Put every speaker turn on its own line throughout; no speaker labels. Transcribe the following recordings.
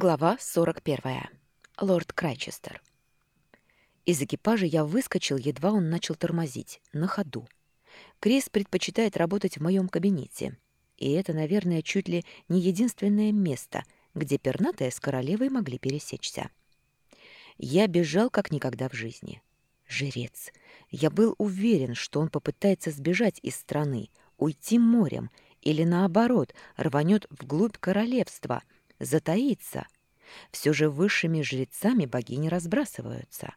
Глава 41. Лорд Крайчестер. Из экипажа я выскочил, едва он начал тормозить, на ходу. Крис предпочитает работать в моем кабинете. И это, наверное, чуть ли не единственное место, где пернатая с королевой могли пересечься. Я бежал как никогда в жизни. Жрец. Я был уверен, что он попытается сбежать из страны, уйти морем или, наоборот, рванет вглубь королевства — затаиться. Все же высшими жрецами богини разбрасываются.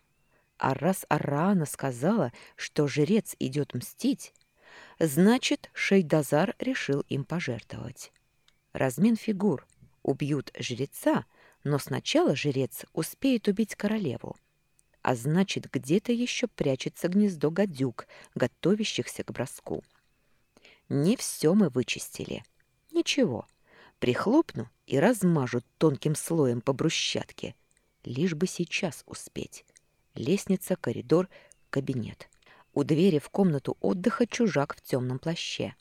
А раз Араана сказала, что жрец идет мстить, значит, Шейдазар решил им пожертвовать. Размен фигур. Убьют жреца, но сначала жрец успеет убить королеву. А значит, где-то еще прячется гнездо гадюк, готовящихся к броску. Не все мы вычистили. Ничего, Прихлопну и размажу тонким слоем по брусчатке. Лишь бы сейчас успеть. Лестница, коридор, кабинет. У двери в комнату отдыха чужак в темном плаще.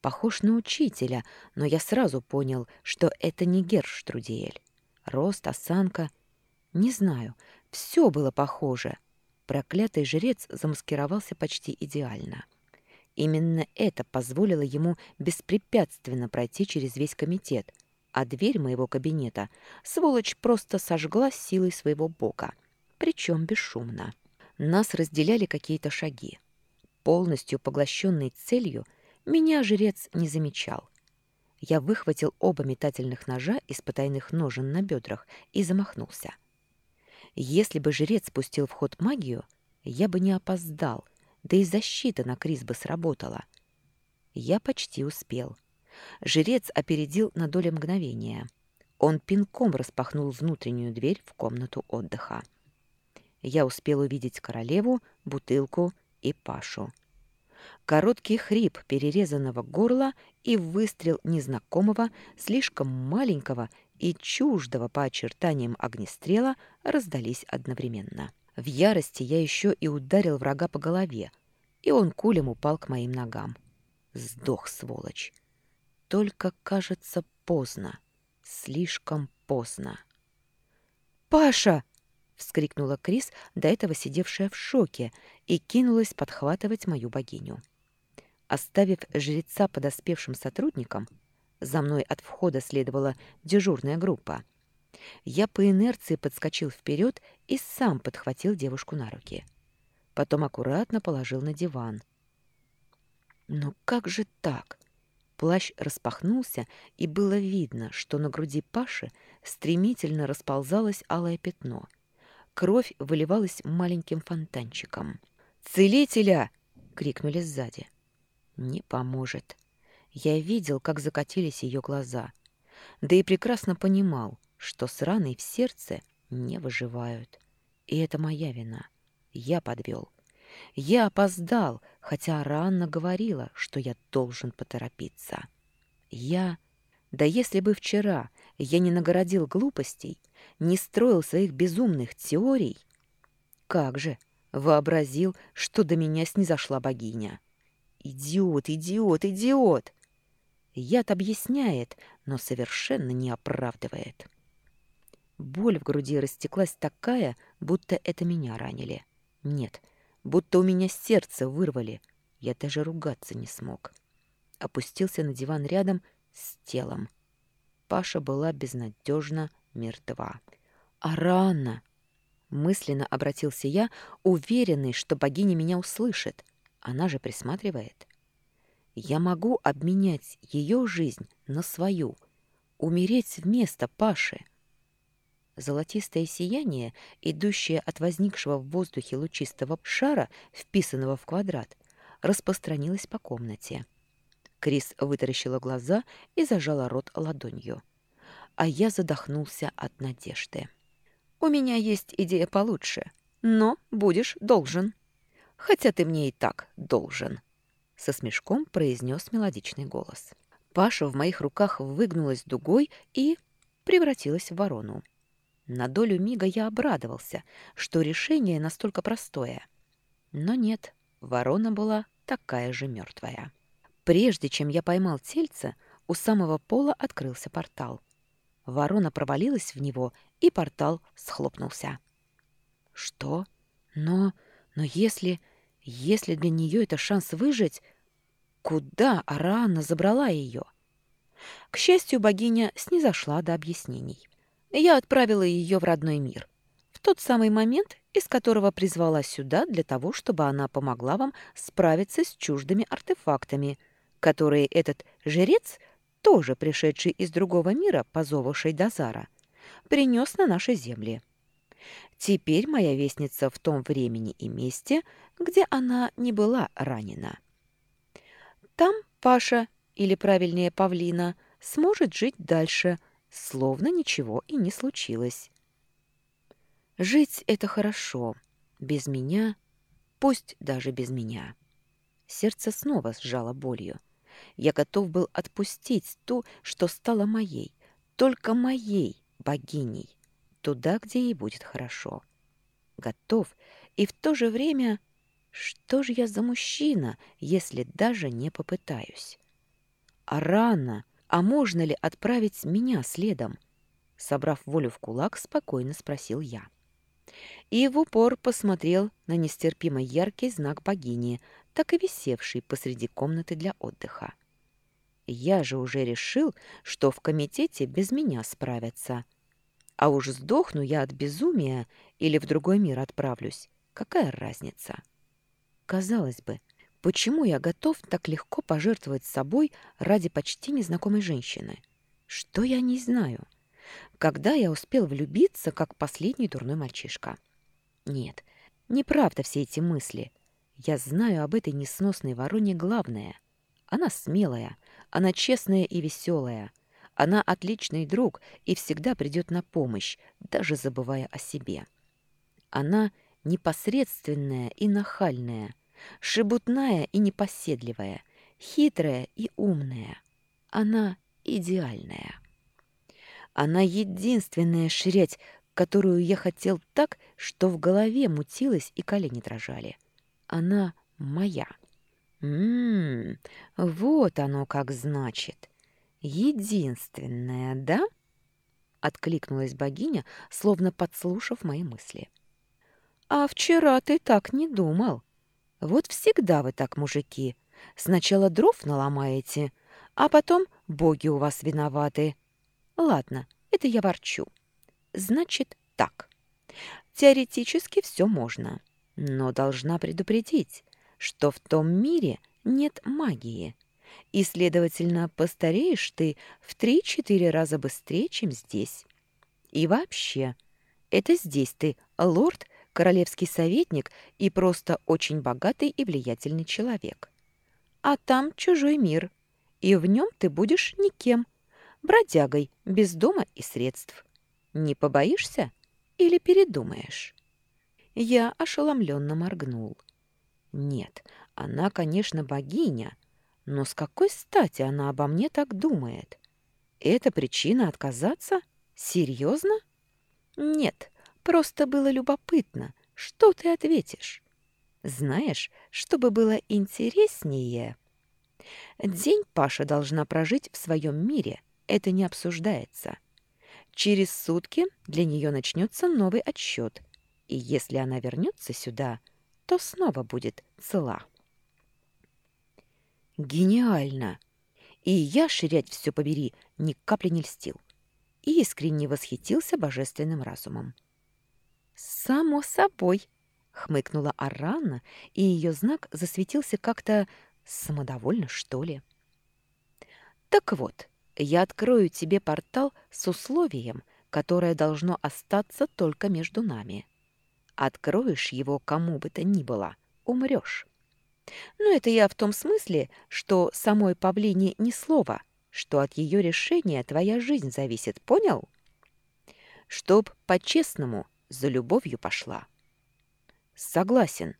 Похож на учителя, но я сразу понял, что это не Герштрудиэль. Рост, осанка... Не знаю, все было похоже. Проклятый жрец замаскировался почти идеально. — Именно это позволило ему беспрепятственно пройти через весь комитет, а дверь моего кабинета сволочь просто сожгла силой своего бока, причем бесшумно. Нас разделяли какие-то шаги. Полностью поглощенный целью, меня жрец не замечал. Я выхватил оба метательных ножа из потайных ножен на бедрах и замахнулся. Если бы жрец пустил в ход магию, я бы не опоздал — да и защита на Крис бы сработала. Я почти успел. Жрец опередил на долю мгновения. Он пинком распахнул внутреннюю дверь в комнату отдыха. Я успел увидеть королеву, бутылку и Пашу. Короткий хрип перерезанного горла и выстрел незнакомого, слишком маленького и чуждого по очертаниям огнестрела раздались одновременно. В ярости я еще и ударил врага по голове, и он кулем упал к моим ногам. Сдох, сволочь. Только, кажется, поздно. Слишком поздно. «Паша!» — вскрикнула Крис, до этого сидевшая в шоке, и кинулась подхватывать мою богиню. Оставив жреца подоспевшим сотрудникам, за мной от входа следовала дежурная группа — я по инерции подскочил вперед и сам подхватил девушку на руки. Потом аккуратно положил на диван. Но как же так? Плащ распахнулся, и было видно, что на груди Паши стремительно расползалось алое пятно. Кровь выливалась маленьким фонтанчиком. «Целителя!» — крикнули сзади. «Не поможет». Я видел, как закатились ее глаза. Да и прекрасно понимал, что с раной в сердце не выживают. И это моя вина. Я подвел. Я опоздал, хотя Ранна говорила, что я должен поторопиться. Я... Да если бы вчера я не нагородил глупостей, не строил своих безумных теорий... Как же, вообразил, что до меня снизошла богиня. Идиот, идиот, идиот! Яд объясняет, но совершенно не оправдывает. Боль в груди растеклась такая, будто это меня ранили. Нет, будто у меня сердце вырвали. Я даже ругаться не смог. Опустился на диван рядом с телом. Паша была безнадежно мертва. А рано! Мысленно обратился я, уверенный, что богиня меня услышит. Она же присматривает. Я могу обменять ее жизнь на свою, умереть вместо Паши. Золотистое сияние, идущее от возникшего в воздухе лучистого шара, вписанного в квадрат, распространилось по комнате. Крис вытаращила глаза и зажала рот ладонью. А я задохнулся от надежды. «У меня есть идея получше, но будешь должен. Хотя ты мне и так должен», — со смешком произнес мелодичный голос. Паша в моих руках выгнулась дугой и превратилась в ворону. На долю мига я обрадовался, что решение настолько простое. Но нет, ворона была такая же мертвая. Прежде чем я поймал тельца, у самого пола открылся портал. ворона провалилась в него, и портал схлопнулся. Что? Но... но если... если для нее это шанс выжить... Куда Араанна забрала ее? К счастью, богиня снизошла до объяснений. Я отправила ее в родной мир. В тот самый момент, из которого призвала сюда для того, чтобы она помогла вам справиться с чуждыми артефактами, которые этот жрец, тоже пришедший из другого мира по зову Шейдазара, принес на наши земли. Теперь моя вестница в том времени и месте, где она не была ранена. Там Паша, или правильнее Павлина, сможет жить дальше, словно ничего и не случилось. Жить — это хорошо. Без меня, пусть даже без меня. Сердце снова сжало болью. Я готов был отпустить ту, что стала моей, только моей богиней, туда, где ей будет хорошо. Готов, и в то же время... Что же я за мужчина, если даже не попытаюсь? А рано, а можно ли отправить меня следом? Собрав волю в кулак, спокойно спросил я. И в упор посмотрел на нестерпимо яркий знак богини, так и висевший посреди комнаты для отдыха. Я же уже решил, что в комитете без меня справятся. А уж сдохну я от безумия или в другой мир отправлюсь. Какая разница? Казалось бы, почему я готов так легко пожертвовать собой ради почти незнакомой женщины? Что я не знаю? Когда я успел влюбиться, как последний дурной мальчишка? Нет, неправда все эти мысли. Я знаю об этой несносной вороне главное. Она смелая, она честная и веселая. Она отличный друг и всегда придет на помощь, даже забывая о себе. Она непосредственная и нахальная, шебутная и непоседливая, хитрая и умная. Она идеальная. Она единственная шрять, которую я хотел так, что в голове мутилось и колени дрожали. Она моя. Ммм, вот оно как значит. Единственная, да? Откликнулась богиня, словно подслушав мои мысли. А вчера ты так не думал. Вот всегда вы так, мужики. Сначала дров наломаете, а потом боги у вас виноваты. Ладно, это я ворчу. Значит, так. Теоретически все можно, но должна предупредить что в том мире нет магии, и, следовательно, постареешь ты в три-четыре раза быстрее, чем здесь. И вообще, это здесь ты лорд, королевский советник и просто очень богатый и влиятельный человек. А там чужой мир, и в нем ты будешь никем, бродягой, без дома и средств. Не побоишься или передумаешь?» Я ошеломленно моргнул. Нет, она, конечно, богиня, но с какой стати она обо мне так думает? Это причина отказаться? Серьезно? Нет, просто было любопытно. Что ты ответишь? Знаешь, чтобы было интереснее... День Паша должна прожить в своем мире. Это не обсуждается. Через сутки для нее начнется новый отсчет. И если она вернется сюда, то снова будет цела. Гениально! И я, ширять все побери, ни капли не льстил. И искренне восхитился божественным разумом. «Само собой!» — хмыкнула Аранна, и ее знак засветился как-то самодовольно, что ли. «Так вот, я открою тебе портал с условием, которое должно остаться только между нами. Откроешь его кому бы то ни было, умрешь. Но это я в том смысле, что самой павлине ни слова, что от ее решения твоя жизнь зависит, понял? Чтоб по-честному за любовью пошла. Согласен.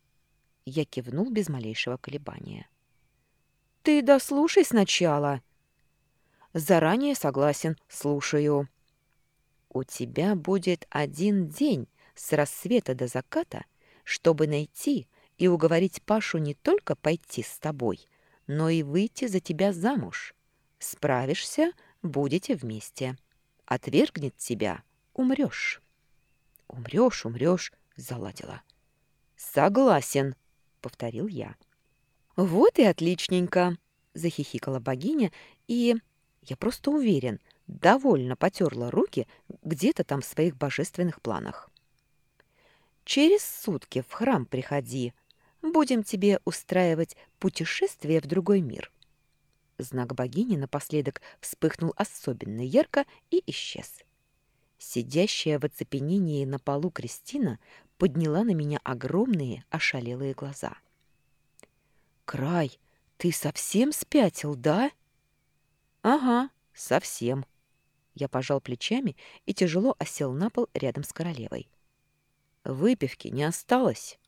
Я кивнул без малейшего колебания. Ты дослушай сначала. Заранее согласен, слушаю. У тебя будет один день, с рассвета до заката, чтобы найти и уговорить Пашу не только пойти с тобой, но и выйти за тебя замуж. Справишься, будете вместе. Отвергнет тебя — умрешь. Умрешь, умрешь, заладила. Согласен, повторил я. Вот и отличненько, захихикала богиня и, я просто уверен, довольно потерла руки где-то там в своих божественных планах. Через сутки в храм приходи. Будем тебе устраивать путешествие в другой мир. Знак богини напоследок вспыхнул особенно ярко и исчез. Сидящая в оцепенении на полу Кристина подняла на меня огромные ошалелые глаза. «Край, ты совсем спятил, да?» «Ага, совсем». Я пожал плечами и тяжело осел на пол рядом с королевой. «Выпивки не осталось».